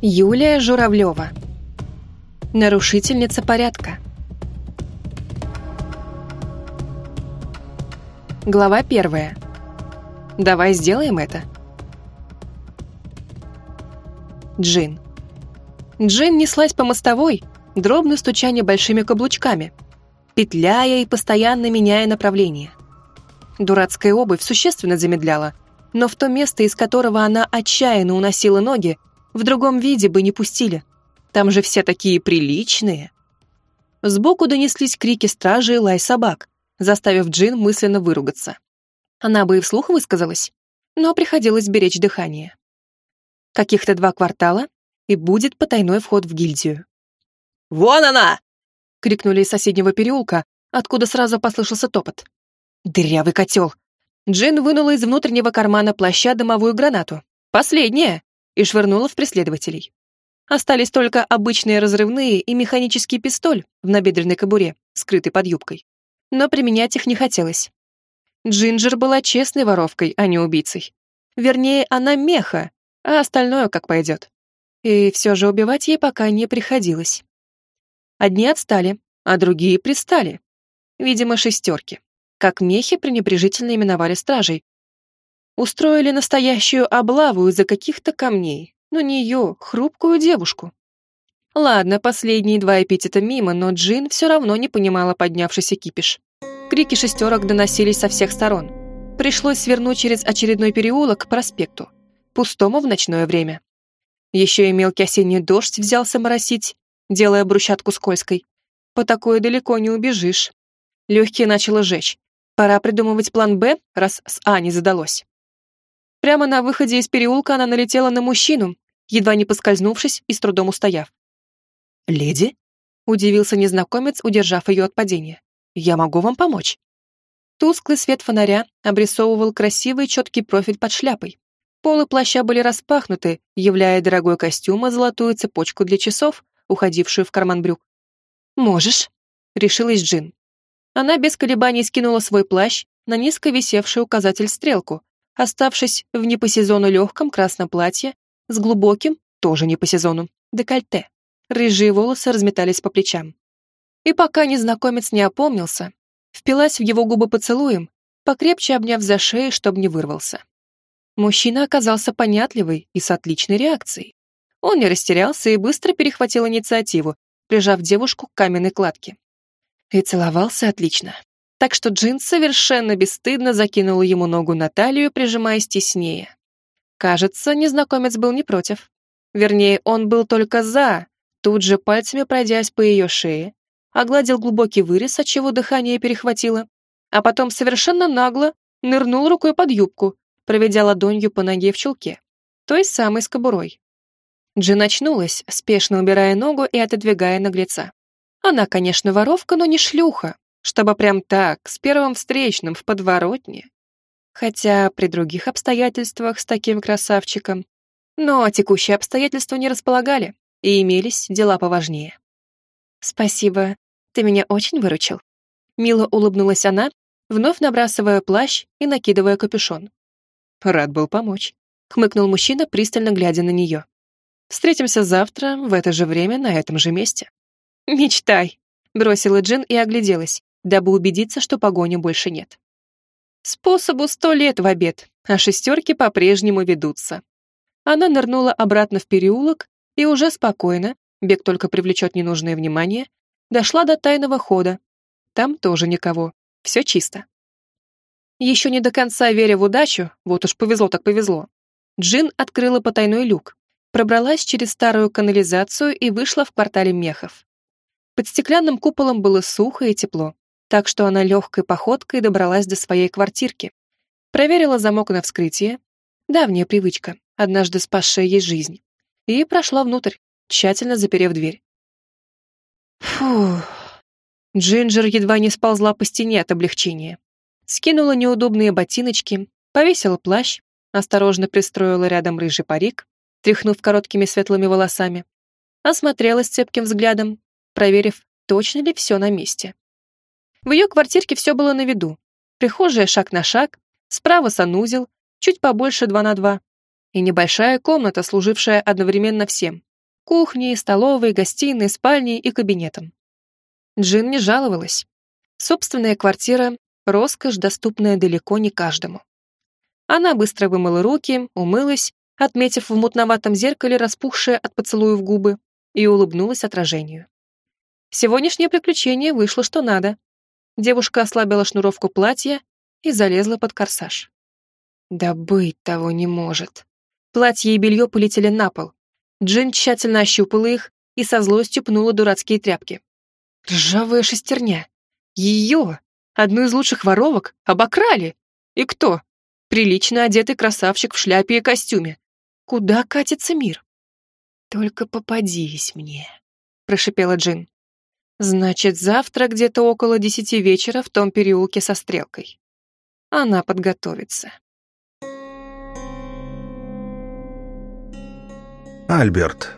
Юлия Журавлева. Нарушительница порядка. Глава первая. Давай сделаем это. Джин. Джин неслась по мостовой, дробно стуча небольшими каблучками, петляя и постоянно меняя направление. Дурацкая обувь существенно замедляла, но в то место, из которого она отчаянно уносила ноги, в другом виде бы не пустили. Там же все такие приличные. Сбоку донеслись крики стражи и лай собак, заставив Джин мысленно выругаться. Она бы и вслух высказалась, но приходилось беречь дыхание. Каких-то два квартала, и будет потайной вход в гильдию. «Вон она!» — крикнули из соседнего переулка, откуда сразу послышался топот. «Дырявый котел!» Джин вынула из внутреннего кармана плаща дымовую гранату. Последняя! И швырнула в преследователей. Остались только обычные разрывные и механический пистоль в набедренной кобуре, скрытый под юбкой. Но применять их не хотелось. Джинджер была честной воровкой, а не убийцей. Вернее, она меха, а остальное как пойдет. И все же убивать ей пока не приходилось. Одни отстали, а другие пристали. Видимо, шестерки. Как мехи пренебрежительно именовали стражей. Устроили настоящую облаву из-за каких-то камней, но не ее, хрупкую девушку. Ладно, последние два эпитета мимо, но Джин все равно не понимала поднявшийся кипиш. Крики шестерок доносились со всех сторон. Пришлось свернуть через очередной переулок к проспекту, пустому в ночное время. Еще и мелкий осенний дождь взялся моросить, делая брусчатку скользкой. По такое далеко не убежишь. Легкие начало жечь. Пора придумывать план «Б», раз с А не задалось. Прямо на выходе из переулка она налетела на мужчину, едва не поскользнувшись и с трудом устояв. «Леди?» — удивился незнакомец, удержав ее от падения. «Я могу вам помочь?» Тусклый свет фонаря обрисовывал красивый четкий профиль под шляпой. Полы плаща были распахнуты, являя дорогой костюм и золотую цепочку для часов, уходившую в карман брюк. «Можешь», — решилась Джин. Она без колебаний скинула свой плащ на низко висевший указатель стрелку, оставшись в не по сезону легком красном платье с глубоким, тоже не по сезону, декольте. Рыжие волосы разметались по плечам. И пока незнакомец не опомнился, впилась в его губы поцелуем, покрепче обняв за шею, чтобы не вырвался. Мужчина оказался понятливый и с отличной реакцией. Он не растерялся и быстро перехватил инициативу, прижав девушку к каменной кладке. И целовался отлично. Так что Джин совершенно бесстыдно закинула ему ногу на талию, прижимаясь теснее. Кажется, незнакомец был не против. Вернее, он был только за, тут же пальцами пройдясь по ее шее, огладил глубокий вырез, отчего дыхание перехватило, а потом совершенно нагло нырнул рукой под юбку, проведя ладонью по ноге в чулке, той самой с кобурой. Джин очнулась, спешно убирая ногу и отодвигая наглеца. Она, конечно, воровка, но не шлюха, чтобы прям так, с первым встречным в подворотне. Хотя при других обстоятельствах с таким красавчиком. Но текущие обстоятельства не располагали, и имелись дела поважнее. «Спасибо, ты меня очень выручил». Мило улыбнулась она, вновь набрасывая плащ и накидывая капюшон. «Рад был помочь», — хмыкнул мужчина, пристально глядя на нее. Встретимся завтра, в это же время, на этом же месте». «Мечтай», — бросила Джин и огляделась, дабы убедиться, что погони больше нет. Способу сто лет в обед, а шестерки по-прежнему ведутся. Она нырнула обратно в переулок и уже спокойно, бег только привлечет ненужное внимание, дошла до тайного хода. Там тоже никого, все чисто. Еще не до конца веря в удачу, вот уж повезло так повезло, Джин открыла потайной люк, пробралась через старую канализацию и вышла в квартале мехов. Под стеклянным куполом было сухо и тепло, так что она легкой походкой добралась до своей квартирки. Проверила замок на вскрытие, давняя привычка, однажды спасшая ей жизнь, и прошла внутрь, тщательно заперев дверь. Фух. Джинджер едва не сползла по стене от облегчения. Скинула неудобные ботиночки, повесила плащ, осторожно пристроила рядом рыжий парик, тряхнув короткими светлыми волосами, осмотрелась цепким взглядом, проверив, точно ли все на месте. В ее квартирке все было на виду. Прихожая шаг на шаг, справа санузел, чуть побольше два на два, и небольшая комната, служившая одновременно всем Кухней, столовой, гостиной, спальней и кабинетом. Джин не жаловалась. Собственная квартира — роскошь, доступная далеко не каждому. Она быстро вымыла руки, умылась, отметив в мутноватом зеркале распухшие от поцелуев губы, и улыбнулась отражению. Сегодняшнее приключение вышло что надо. Девушка ослабила шнуровку платья и залезла под корсаж. Да быть того не может. Платье и белье полетели на пол. Джин тщательно ощупала их и со злостью пнула дурацкие тряпки. Ржавая шестерня. Ее, одну из лучших воровок, обокрали. И кто? Прилично одетый красавчик в шляпе и костюме. Куда катится мир? Только попадись мне, прошипела Джин. Значит, завтра где-то около десяти вечера в том переулке со стрелкой. Она подготовится. Альберт.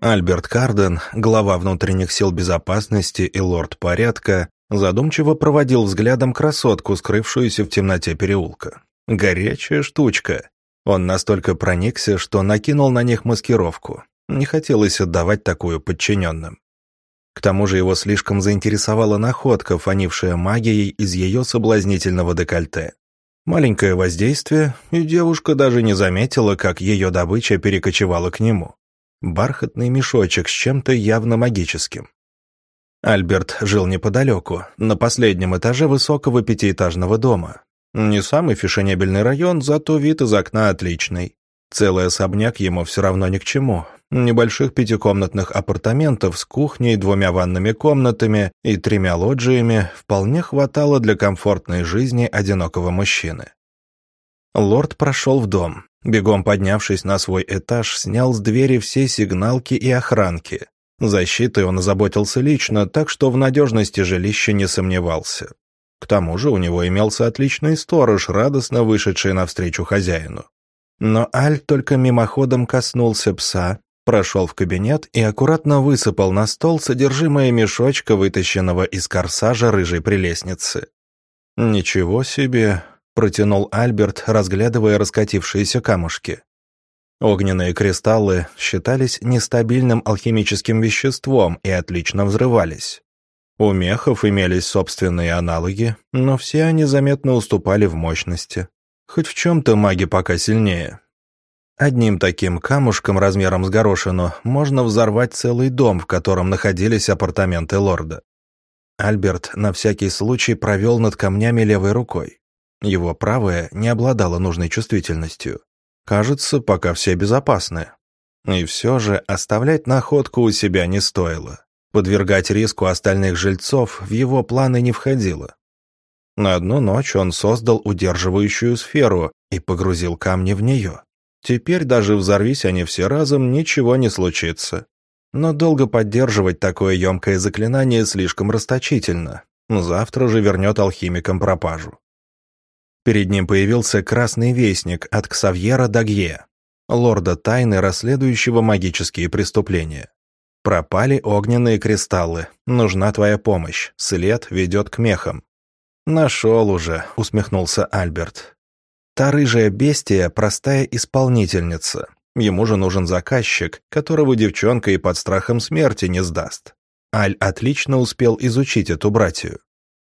Альберт Карден, глава внутренних сил безопасности и лорд порядка, задумчиво проводил взглядом красотку, скрывшуюся в темноте переулка. Горячая штучка. Он настолько проникся, что накинул на них маскировку. Не хотелось отдавать такую подчиненным. К тому же его слишком заинтересовала находка, фонившая магией из ее соблазнительного декольте. Маленькое воздействие, и девушка даже не заметила, как ее добыча перекочевала к нему. Бархатный мешочек с чем-то явно магическим. Альберт жил неподалеку, на последнем этаже высокого пятиэтажного дома. Не самый фешенебельный район, зато вид из окна отличный. Целый особняк ему все равно ни к чему, небольших пятикомнатных апартаментов с кухней, двумя ванными комнатами и тремя лоджиями вполне хватало для комфортной жизни одинокого мужчины. Лорд прошел в дом. Бегом поднявшись на свой этаж, снял с двери все сигналки и охранки. Защитой он озаботился лично, так что в надежности жилища не сомневался. К тому же у него имелся отличный сторож, радостно вышедший навстречу хозяину. Но Аль только мимоходом коснулся пса, прошел в кабинет и аккуратно высыпал на стол содержимое мешочка, вытащенного из корсажа рыжей прелестницы. «Ничего себе!» — протянул Альберт, разглядывая раскатившиеся камушки. Огненные кристаллы считались нестабильным алхимическим веществом и отлично взрывались. У мехов имелись собственные аналоги, но все они заметно уступали в мощности. Хоть в чем-то маги пока сильнее, Одним таким камушком размером с горошину можно взорвать целый дом, в котором находились апартаменты лорда. Альберт на всякий случай провел над камнями левой рукой. Его правая не обладала нужной чувствительностью. Кажется, пока все безопасны. И все же оставлять находку у себя не стоило. Подвергать риску остальных жильцов в его планы не входило. На одну ночь он создал удерживающую сферу и погрузил камни в нее. Теперь даже взорвись они все разом, ничего не случится. Но долго поддерживать такое емкое заклинание слишком расточительно. Завтра же вернет алхимикам пропажу. Перед ним появился красный вестник от Ксавьера Дагье, лорда тайны, расследующего магические преступления. Пропали огненные кристаллы. Нужна твоя помощь. След ведет к мехам. «Нашел уже», — усмехнулся Альберт. Та рыжая бестия – простая исполнительница. Ему же нужен заказчик, которого девчонка и под страхом смерти не сдаст. Аль отлично успел изучить эту братью.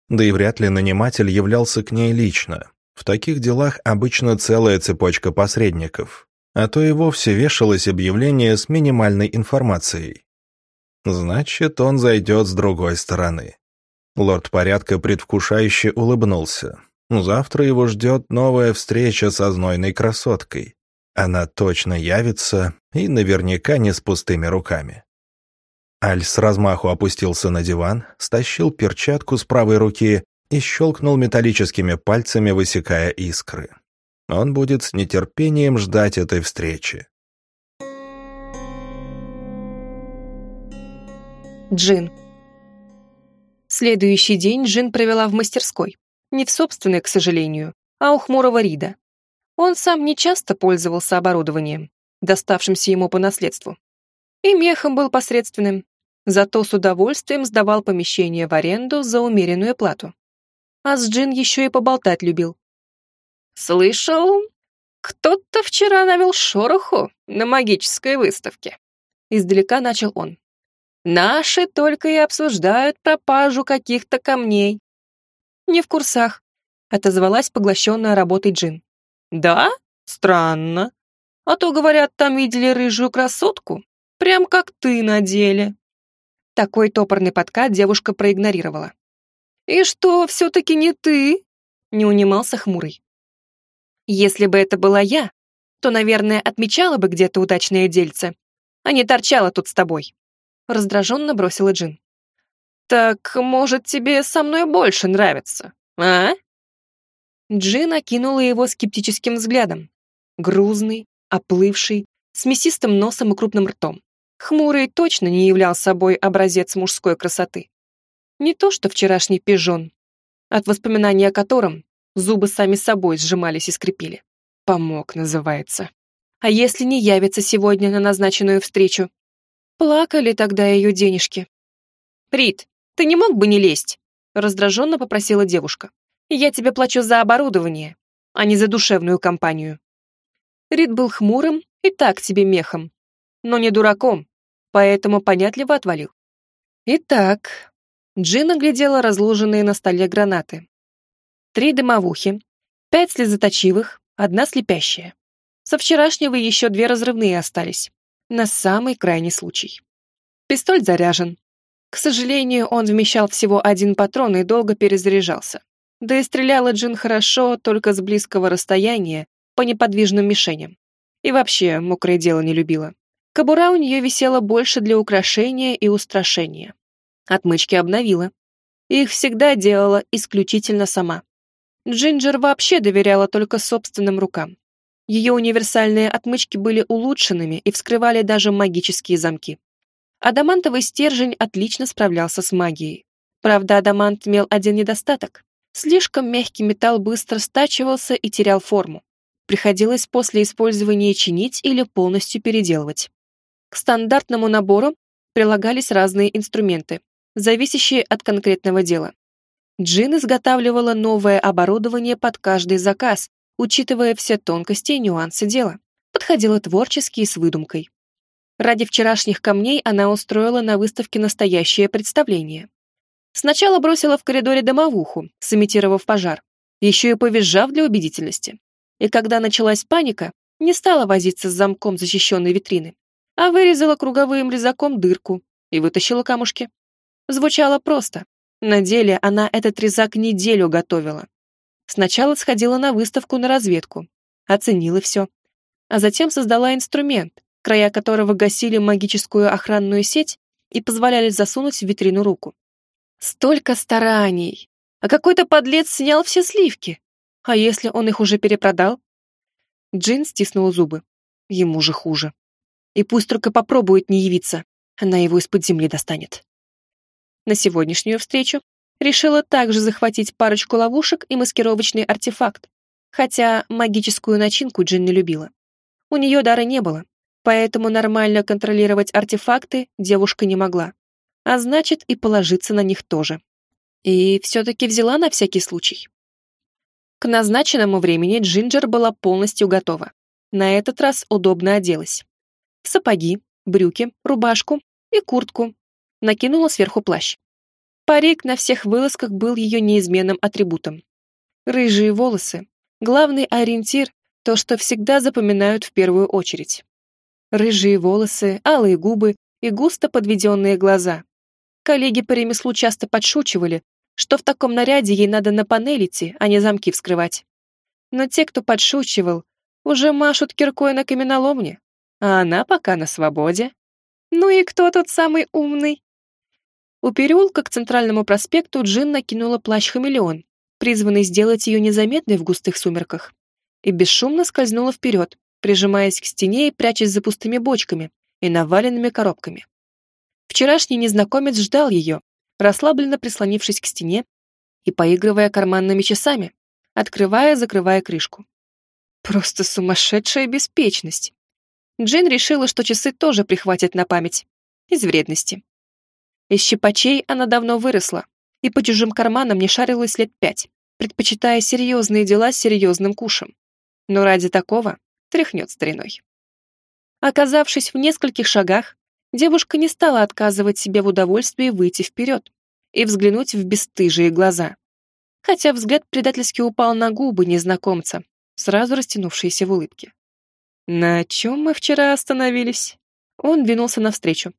Да и вряд ли наниматель являлся к ней лично. В таких делах обычно целая цепочка посредников. А то и вовсе вешалось объявление с минимальной информацией. Значит, он зайдет с другой стороны. Лорд порядка предвкушающе улыбнулся. Завтра его ждет новая встреча со знойной красоткой. Она точно явится и наверняка не с пустыми руками. Аль с размаху опустился на диван, стащил перчатку с правой руки и щелкнул металлическими пальцами, высекая искры. Он будет с нетерпением ждать этой встречи. Джин. Следующий день Джин провела в мастерской. Не в собственной, к сожалению, а у хмурого Рида. Он сам не часто пользовался оборудованием, доставшимся ему по наследству. И мехом был посредственным, зато с удовольствием сдавал помещение в аренду за умеренную плату. А с Джин еще и поболтать любил. «Слышал, кто-то вчера навел шороху на магической выставке», Издалека начал он. «Наши только и обсуждают пропажу каких-то камней». «Не в курсах», — отозвалась поглощенная работой Джин. «Да? Странно. А то, говорят, там видели рыжую красотку, прям как ты на деле». Такой топорный подкат девушка проигнорировала. «И что, все-таки не ты?» — не унимался хмурый. «Если бы это была я, то, наверное, отмечала бы где-то удачное дельце, а не торчала тут с тобой», — раздраженно бросила Джин. «Так, может, тебе со мной больше нравится, а?» Джин окинула его скептическим взглядом. Грузный, оплывший, с мясистым носом и крупным ртом. Хмурый точно не являл собой образец мужской красоты. Не то что вчерашний пижон, от воспоминания о котором зубы сами собой сжимались и скрипели. Помог, называется. А если не явится сегодня на назначенную встречу? Плакали тогда ее денежки. «Рит, ты не мог бы не лезть?» раздраженно попросила девушка. «Я тебе плачу за оборудование, а не за душевную компанию». Рид был хмурым и так себе мехом, но не дураком, поэтому понятливо отвалил. Итак, Джина глядела разложенные на столе гранаты. Три дымовухи, пять слезоточивых, одна слепящая. Со вчерашнего еще две разрывные остались. На самый крайний случай. Пистоль заряжен. К сожалению, он вмещал всего один патрон и долго перезаряжался. Да и стреляла Джин хорошо, только с близкого расстояния, по неподвижным мишеням. И вообще, мокрое дело не любила. Кобура у нее висела больше для украшения и устрашения. Отмычки обновила. Их всегда делала исключительно сама. Джинджер вообще доверяла только собственным рукам. Ее универсальные отмычки были улучшенными и вскрывали даже магические замки. Адамантовый стержень отлично справлялся с магией. Правда, адамант имел один недостаток. Слишком мягкий металл быстро стачивался и терял форму. Приходилось после использования чинить или полностью переделывать. К стандартному набору прилагались разные инструменты, зависящие от конкретного дела. Джин изготавливала новое оборудование под каждый заказ, учитывая все тонкости и нюансы дела. Подходила творчески и с выдумкой. Ради вчерашних камней она устроила на выставке настоящее представление. Сначала бросила в коридоре домовуху, сымитировав пожар, еще и повизжав для убедительности. И когда началась паника, не стала возиться с замком защищенной витрины, а вырезала круговым резаком дырку и вытащила камушки. Звучало просто. На деле она этот резак неделю готовила. Сначала сходила на выставку на разведку, оценила все, а затем создала инструмент, края которого гасили магическую охранную сеть и позволяли засунуть в витрину руку. Столько стараний! А какой-то подлец снял все сливки. А если он их уже перепродал? Джин стиснул зубы. Ему же хуже. И пусть только попробует не явиться, она его из-под земли достанет. На сегодняшнюю встречу решила также захватить парочку ловушек и маскировочный артефакт, хотя магическую начинку Джин не любила. У нее дара не было, поэтому нормально контролировать артефакты девушка не могла, а значит и положиться на них тоже. И все-таки взяла на всякий случай. К назначенному времени Джинджер была полностью готова. На этот раз удобно оделась в сапоги, брюки, рубашку и куртку. Накинула сверху плащ. Парик на всех вылазках был ее неизменным атрибутом. Рыжие волосы — главный ориентир, то, что всегда запоминают в первую очередь. Рыжие волосы, алые губы и густо подведенные глаза. Коллеги по ремеслу часто подшучивали, что в таком наряде ей надо на панель идти, а не замки вскрывать. Но те, кто подшучивал, уже машут киркой на каменоломне а она пока на свободе. Ну и кто тот самый умный? У переулка к центральному проспекту Джин накинула плащ-хамелеон, призванный сделать ее незаметной в густых сумерках, и бесшумно скользнула вперед, прижимаясь к стене и прячась за пустыми бочками и наваленными коробками. Вчерашний незнакомец ждал ее, расслабленно прислонившись к стене и поигрывая карманными часами, открывая-закрывая крышку. Просто сумасшедшая беспечность. Джин решила, что часы тоже прихватят на память. Из вредности. Из щипачей она давно выросла, и по чужим карманам не шарилась лет пять, предпочитая серьезные дела с серьезным кушем. Но ради такого тряхнет стариной. Оказавшись в нескольких шагах, девушка не стала отказывать себе в удовольствии выйти вперед и взглянуть в бесстыжие глаза. Хотя взгляд предательски упал на губы незнакомца, сразу растянувшиеся в улыбке. «На чем мы вчера остановились?» Он двинулся навстречу.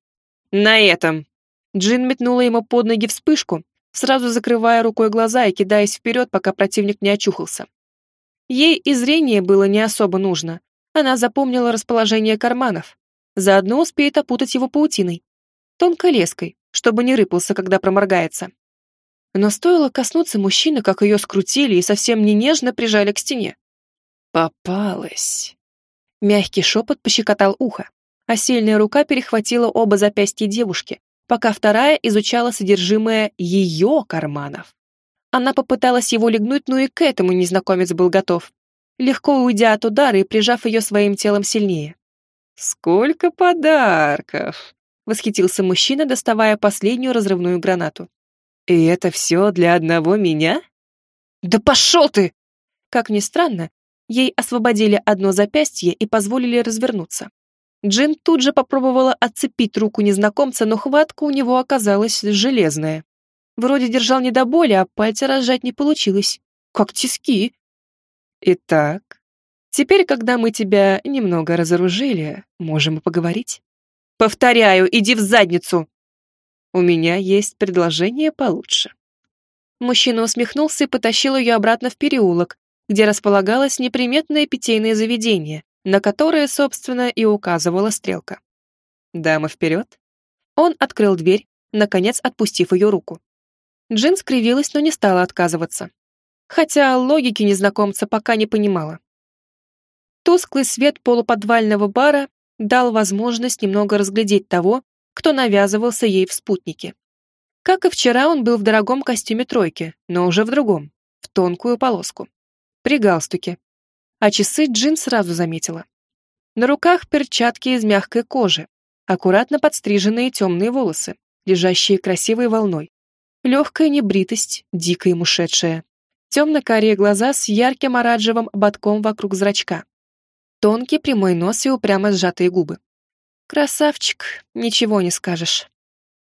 «На этом!» Джин метнула ему под ноги вспышку, сразу закрывая рукой глаза и кидаясь вперед, пока противник не очухался. Ей и зрение было не особо нужно. Она запомнила расположение карманов. Заодно успеет опутать его паутиной. Тонкой леской, чтобы не рыпался, когда проморгается. Но стоило коснуться мужчины, как ее скрутили и совсем не нежно прижали к стене. «Попалась!» Мягкий шепот пощекотал ухо, а сильная рука перехватила оба запястья девушки, пока вторая изучала содержимое ее карманов. Она попыталась его легнуть, но и к этому незнакомец был готов, легко уйдя от удара и прижав ее своим телом сильнее. «Сколько подарков!» — восхитился мужчина, доставая последнюю разрывную гранату. «И это все для одного меня?» «Да пошел ты!» Как ни странно, ей освободили одно запястье и позволили развернуться. Джин тут же попробовала отцепить руку незнакомца, но хватка у него оказалась железная. Вроде держал не до боли, а пальцы разжать не получилось. Как тиски. Итак, теперь, когда мы тебя немного разоружили, можем и поговорить. Повторяю, иди в задницу. У меня есть предложение получше. Мужчина усмехнулся и потащил ее обратно в переулок, где располагалось неприметное питейное заведение, на которое, собственно, и указывала стрелка. «Дама, вперед!» Он открыл дверь, наконец отпустив ее руку. Джин скривилась, но не стала отказываться. Хотя логики незнакомца пока не понимала. Тусклый свет полуподвального бара дал возможность немного разглядеть того, кто навязывался ей в спутнике. Как и вчера, он был в дорогом костюме тройки, но уже в другом, в тонкую полоску. При галстуке, а часы Джин сразу заметила. На руках перчатки из мягкой кожи, аккуратно подстриженные темные волосы, лежащие красивой волной. Легкая небритость, дико ему шедшая. Темно-карие глаза с ярким оранжевым ободком вокруг зрачка. Тонкий прямой нос и упрямо сжатые губы. Красавчик, ничего не скажешь.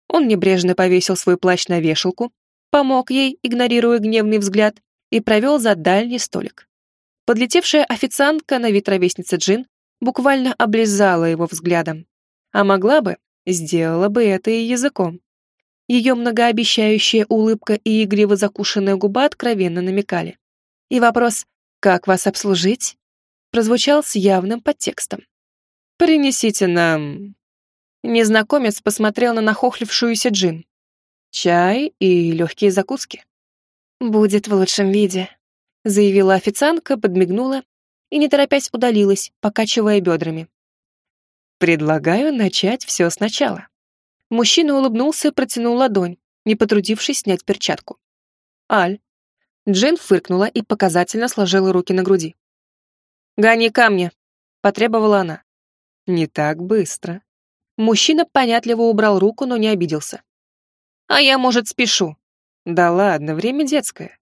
Он небрежно повесил свой плащ на вешалку, помог ей, игнорируя гневный взгляд, и провел за дальний столик. Подлетевшая официантка на вид Джин буквально облизала его взглядом. А могла бы, сделала бы это и языком. Ее многообещающая улыбка и игриво закушенная губа откровенно намекали. И вопрос «Как вас обслужить?» прозвучал с явным подтекстом. «Принесите нам...» Незнакомец посмотрел на нахохлившуюся Джин. «Чай и легкие закуски». «Будет в лучшем виде», заявила официантка, подмигнула и, не торопясь, удалилась, покачивая бедрами. «Предлагаю начать все сначала». Мужчина улыбнулся и протянул ладонь, не потрудившись снять перчатку. «Аль». Джин фыркнула и показательно сложила руки на груди. «Гони камни», — потребовала она. «Не так быстро». Мужчина понятливо убрал руку, но не обиделся. «А я, может, спешу». «Да ладно, время детское.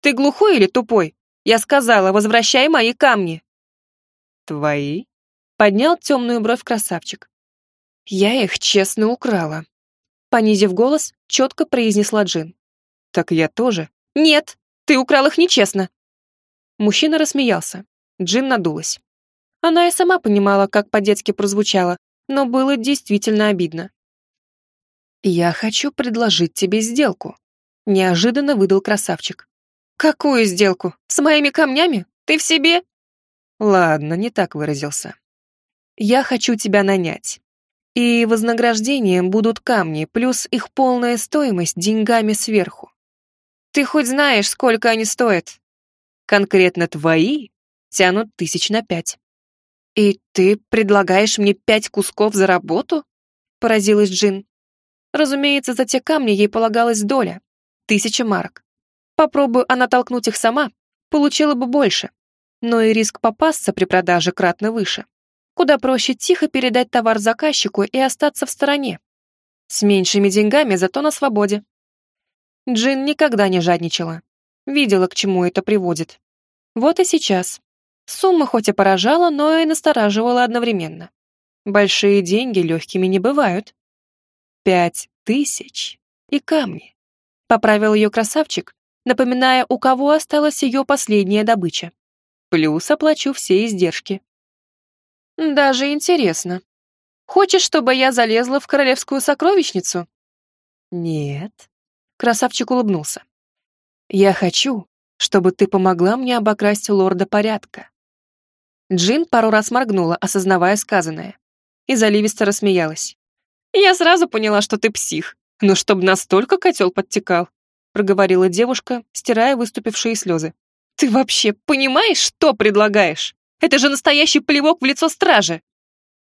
Ты глухой или тупой? Я сказала, возвращай мои камни. Твои? Поднял темную бровь красавчик. Я их честно украла. Понизив голос, четко произнесла Джин. Так я тоже. Нет, ты украл их нечестно. Мужчина рассмеялся. Джин надулась. Она и сама понимала, как по-детски прозвучало, но было действительно обидно. «Я хочу предложить тебе сделку», — неожиданно выдал красавчик. «Какую сделку? С моими камнями? Ты в себе?» «Ладно, не так выразился. Я хочу тебя нанять. И вознаграждением будут камни, плюс их полная стоимость деньгами сверху. Ты хоть знаешь, сколько они стоят? Конкретно твои тянут тысяч на пять. И ты предлагаешь мне пять кусков за работу? Поразилась Джин. Разумеется, за те камни ей полагалась доля. Тысяча марок. Попробую она толкнуть их сама, получила бы больше. Но и риск попасться при продаже кратно выше. Куда проще тихо передать товар заказчику и остаться в стороне. С меньшими деньгами, зато на свободе. Джин никогда не жадничала. Видела, к чему это приводит. Вот и сейчас. Сумма хоть и поражала, но и настораживала одновременно. Большие деньги легкими не бывают. Пять тысяч и камни. Поправил ее красавчик, напоминая, у кого осталась ее последняя добыча. Плюс оплачу все издержки. Даже интересно. Хочешь, чтобы я залезла в королевскую сокровищницу? Нет. Красавчик улыбнулся. Я хочу, чтобы ты помогла мне обокрасть лорда порядка. Джин пару раз моргнула, осознавая сказанное, и заливисто рассмеялась. «Я сразу поняла, что ты псих, но чтобы настолько котел подтекал», проговорила девушка, стирая выступившие слезы. «Ты вообще понимаешь, что предлагаешь? Это же настоящий плевок в лицо стражи!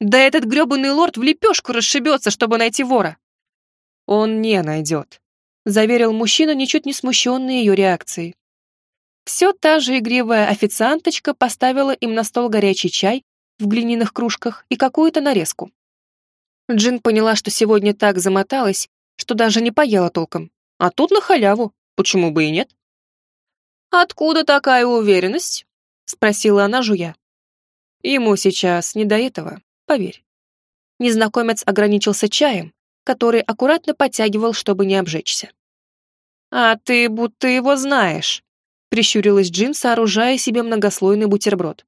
Да этот грёбаный лорд в лепешку расшибется, чтобы найти вора!» «Он не найдет», — заверил мужчина, ничуть не смущенный ее реакцией. Все та же игривая официанточка поставила им на стол горячий чай в глиняных кружках и какую-то нарезку. Джин поняла, что сегодня так замоталась, что даже не поела толком. А тут на халяву, почему бы и нет? «Откуда такая уверенность?» — спросила она, жуя. Ему сейчас не до этого, поверь. Незнакомец ограничился чаем, который аккуратно подтягивал, чтобы не обжечься. «А ты будто его знаешь», прищурилась Джин, сооружая себе многослойный бутерброд.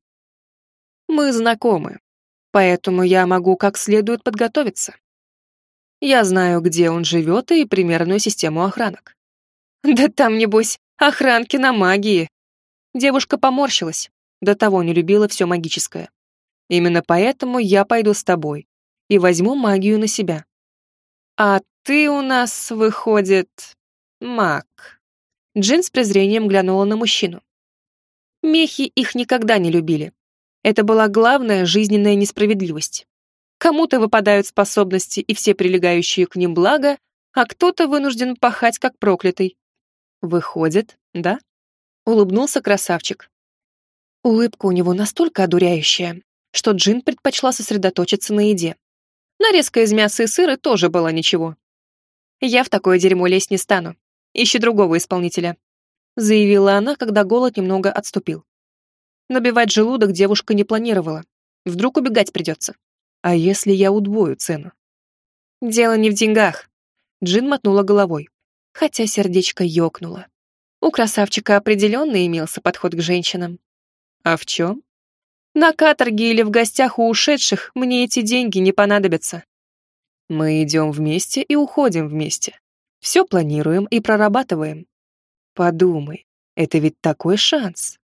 «Мы знакомы, поэтому я могу как следует подготовиться. Я знаю, где он живет и примерную систему охранок». «Да там, небось, охранки на магии!» Девушка поморщилась, до того не любила все магическое. «Именно поэтому я пойду с тобой и возьму магию на себя». «А ты у нас, выходит, маг». Джин с презрением глянула на мужчину. Мехи их никогда не любили. Это была главная жизненная несправедливость. Кому-то выпадают способности и все прилегающие к ним блага, а кто-то вынужден пахать как проклятый. Выходит, да? Улыбнулся красавчик. Улыбка у него настолько одуряющая, что Джин предпочла сосредоточиться на еде. Нарезка из мяса и сыра тоже была ничего. Я в такое дерьмо лезть не стану. Ищи другого исполнителя», — заявила она, когда голод немного отступил. Набивать желудок девушка не планировала. Вдруг убегать придется. А если я удвою цену? Дело не в деньгах. Джин мотнула головой, хотя сердечко ёкнуло. У красавчика определенно имелся подход к женщинам. А в чем? На каторге или в гостях у ушедших мне эти деньги не понадобятся. Мы идем вместе и уходим вместе. Все планируем и прорабатываем. Подумай, это ведь такой шанс.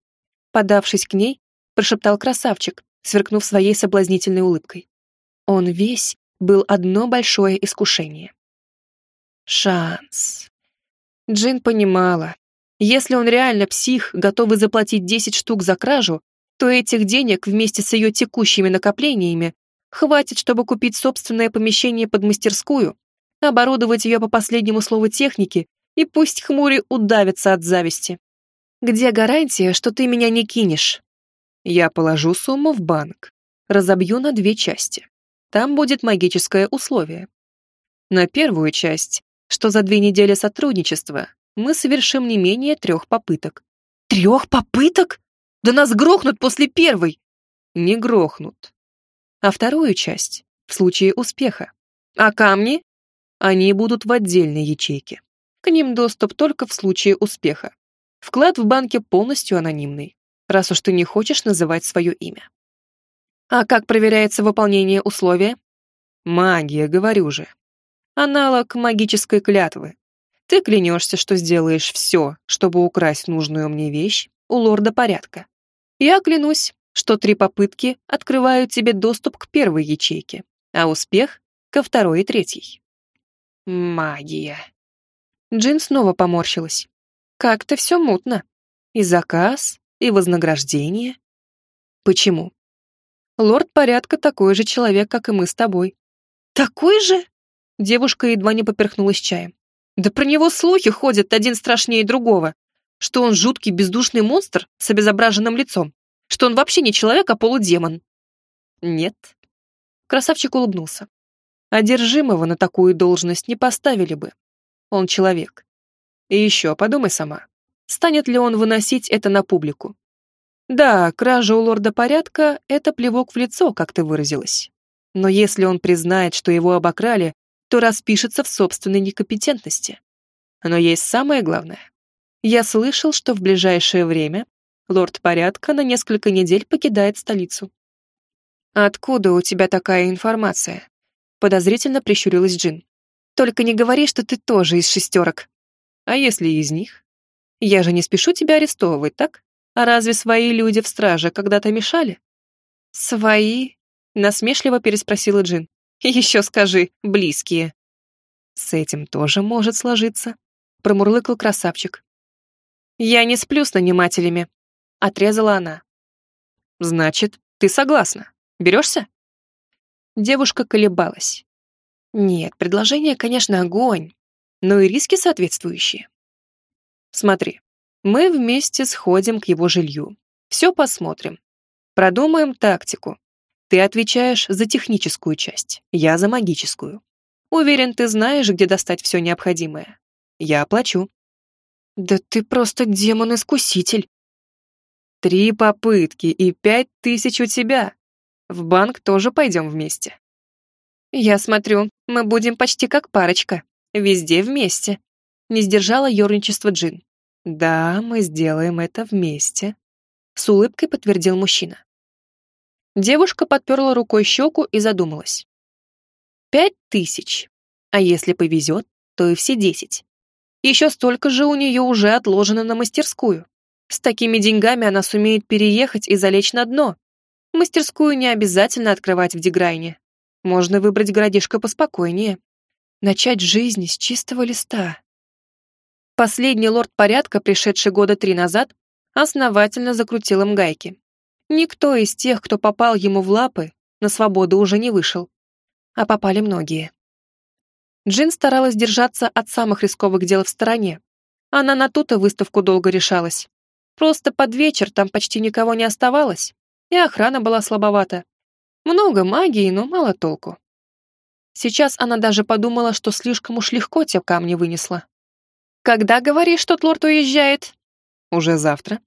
Подавшись к ней, прошептал красавчик, сверкнув своей соблазнительной улыбкой. Он весь был одно большое искушение. Шанс. Джин понимала, если он реально псих, готовый заплатить 10 штук за кражу, то этих денег вместе с ее текущими накоплениями хватит, чтобы купить собственное помещение под мастерскую оборудовать ее по последнему слову техники, и пусть хмури удавится от зависти. Где гарантия, что ты меня не кинешь? Я положу сумму в банк, разобью на две части. Там будет магическое условие. На первую часть, что за две недели сотрудничества мы совершим не менее трех попыток. Трех попыток? Да нас грохнут после первой. Не грохнут. А вторую часть, в случае успеха. А камни? Они будут в отдельной ячейке. К ним доступ только в случае успеха. Вклад в банке полностью анонимный, раз уж ты не хочешь называть свое имя. А как проверяется выполнение условия? Магия, говорю же. Аналог магической клятвы. Ты клянешься, что сделаешь все, чтобы украсть нужную мне вещь у лорда порядка. Я клянусь, что три попытки открывают тебе доступ к первой ячейке, а успех — ко второй и третьей. Магия. Джин снова поморщилась. Как-то все мутно. И заказ, и вознаграждение. Почему? Лорд порядка такой же человек, как и мы с тобой. Такой же? Девушка едва не поперхнулась чаем. Да про него слухи ходят один страшнее другого. Что он жуткий бездушный монстр с обезображенным лицом. Что он вообще не человек, а полудемон. Нет. Красавчик улыбнулся. Одержимого на такую должность не поставили бы. Он человек. И еще подумай сама, станет ли он выносить это на публику? Да, кража у лорда порядка — это плевок в лицо, как ты выразилась. Но если он признает, что его обокрали, то распишется в собственной некомпетентности. Но есть самое главное. Я слышал, что в ближайшее время лорд порядка на несколько недель покидает столицу. «Откуда у тебя такая информация?» Подозрительно прищурилась Джин. «Только не говори, что ты тоже из шестерок». «А если из них?» «Я же не спешу тебя арестовывать, так? А разве свои люди в страже когда-то мешали?» «Свои?» — насмешливо переспросила Джин. «Еще скажи, близкие». «С этим тоже может сложиться», — промурлыкал красавчик. «Я не сплю с нанимателями», — отрезала она. «Значит, ты согласна? Берешься?» Девушка колебалась. «Нет, предложение, конечно, огонь, но и риски соответствующие. Смотри, мы вместе сходим к его жилью. Все посмотрим. Продумаем тактику. Ты отвечаешь за техническую часть, я за магическую. Уверен, ты знаешь, где достать все необходимое. Я оплачу. Да ты просто демон-искуситель. Три попытки и пять тысяч у тебя. В банк тоже пойдем вместе. Я смотрю, мы будем почти как парочка. Везде вместе. Не сдержала ерничество Джин. Да, мы сделаем это вместе. С улыбкой подтвердил мужчина. Девушка подперла рукой щеку и задумалась. Пять тысяч. А если повезет, то и все десять. Еще столько же у нее уже отложено на мастерскую. С такими деньгами она сумеет переехать и залечь на дно. Мастерскую не обязательно открывать в Деграйне. Можно выбрать городишко поспокойнее. Начать жизнь с чистого листа. Последний лорд порядка, пришедший года три назад, основательно закрутил им гайки. Никто из тех, кто попал ему в лапы, на свободу уже не вышел. А попали многие. Джин старалась держаться от самых рисковых дел в стороне. Она на ту-то выставку долго решалась. Просто под вечер там почти никого не оставалось, и охрана была слабовата. Много магии, но мало толку. Сейчас она даже подумала, что слишком уж легко те камни вынесла. «Когда, говоришь, тот лорд уезжает?» «Уже завтра».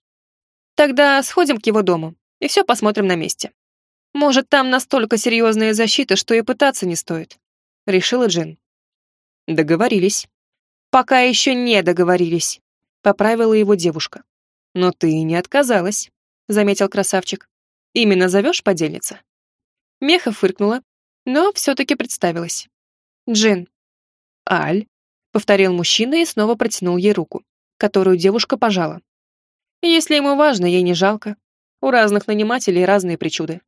«Тогда сходим к его дому и все посмотрим на месте. Может, там настолько серьезная защита, что и пытаться не стоит», — решила Джин. Договорились. Пока еще не договорились, поправила его девушка. Но ты не отказалась, заметил красавчик. Именно зовешь подельница? Меха фыркнула, но все-таки представилась. Джин. Аль, повторил мужчина и снова протянул ей руку, которую девушка пожала. Если ему важно, ей не жалко. У разных нанимателей разные причуды.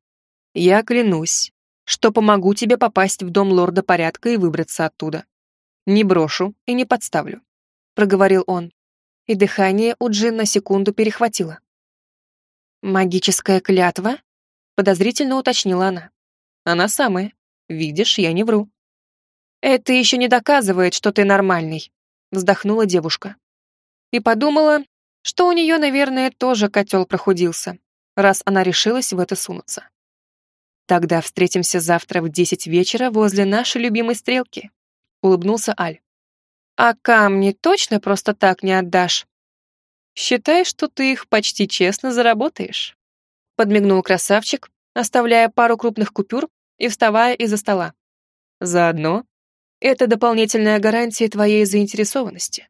Я клянусь, что помогу тебе попасть в дом лорда порядка и выбраться оттуда. Не брошу и не подставлю», — проговорил он, и дыхание у Джин на секунду перехватило. «Магическая клятва?» — подозрительно уточнила она. «Она самая. Видишь, я не вру». «Это еще не доказывает, что ты нормальный», — вздохнула девушка. И подумала, что у нее, наверное, тоже котел прохудился, раз она решилась в это сунуться. Тогда встретимся завтра в десять вечера возле нашей любимой стрелки. Улыбнулся Аль. А камни точно просто так не отдашь? Считай, что ты их почти честно заработаешь. Подмигнул красавчик, оставляя пару крупных купюр и вставая из-за стола. Заодно это дополнительная гарантия твоей заинтересованности.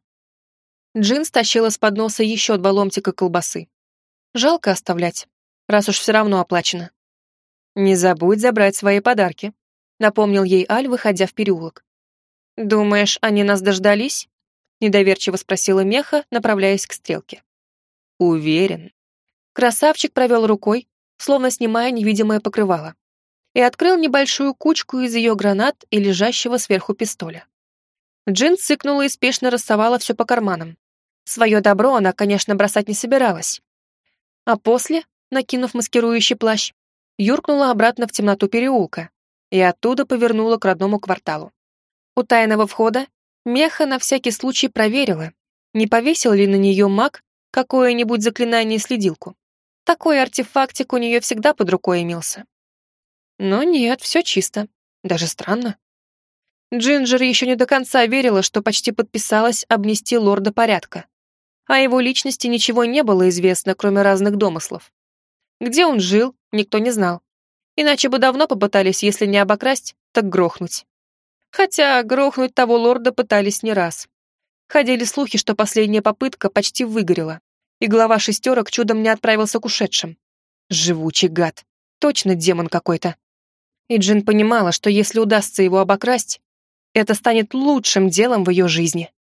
Джин стащила с подноса еще два ломтика колбасы. Жалко оставлять, раз уж все равно оплачено. «Не забудь забрать свои подарки», — напомнил ей Аль, выходя в переулок. «Думаешь, они нас дождались?» — недоверчиво спросила Меха, направляясь к стрелке. «Уверен». Красавчик провел рукой, словно снимая невидимое покрывало, и открыл небольшую кучку из ее гранат и лежащего сверху пистоля. Джин цыкнула и спешно рассовала все по карманам. Свое добро она, конечно, бросать не собиралась. А после, накинув маскирующий плащ, юркнула обратно в темноту переулка и оттуда повернула к родному кварталу. У тайного входа Меха на всякий случай проверила, не повесил ли на нее маг какое-нибудь заклинание-следилку. Такой артефактик у нее всегда под рукой имелся. Но нет, все чисто. Даже странно. Джинджер еще не до конца верила, что почти подписалась обнести лорда порядка. О его личности ничего не было известно, кроме разных домыслов. Где он жил, никто не знал. Иначе бы давно попытались, если не обокрасть, так грохнуть. Хотя грохнуть того лорда пытались не раз. Ходили слухи, что последняя попытка почти выгорела, и глава шестерок чудом не отправился к ушедшим. Живучий гад. Точно демон какой-то. И Джин понимала, что если удастся его обокрасть, это станет лучшим делом в ее жизни.